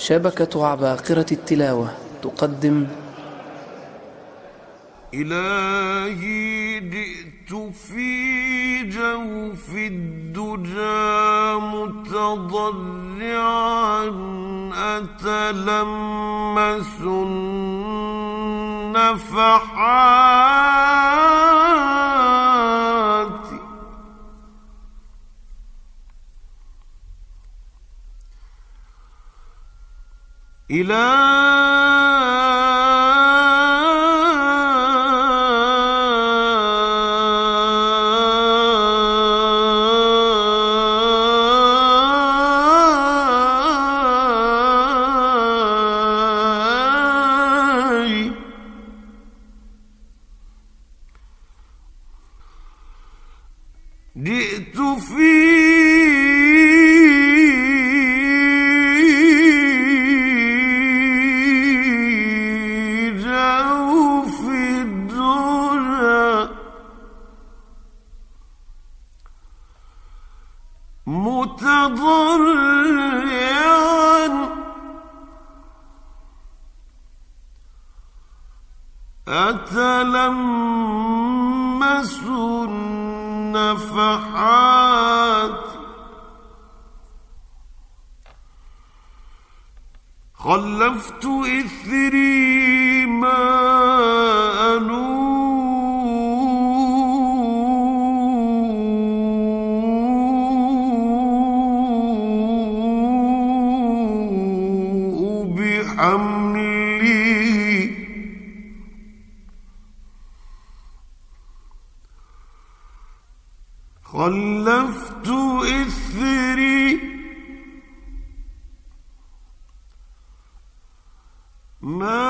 شبكة عباقرة التلاوة تقدم. إلهي جئت في جوف الدجى متضرعا أتلمس النفحات إلهي. جئت في متضرعا أتلمس النفحات. خلفت إثري بحمله خلفت إثري. ما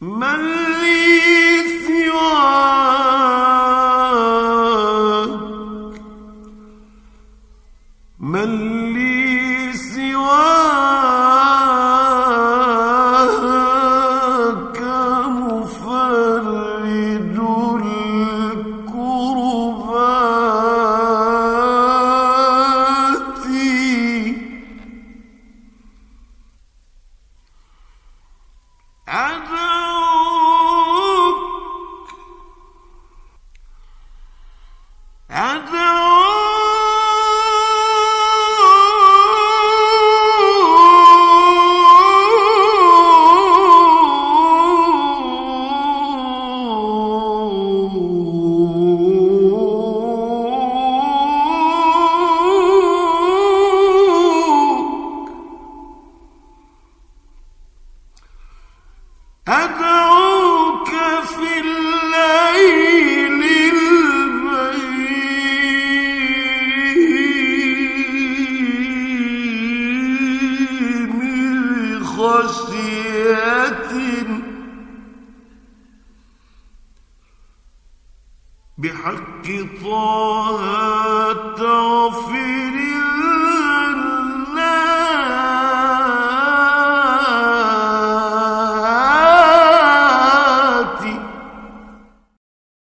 من لي سواك؟ من لي سواك؟ أدعوك بحق طه تغفر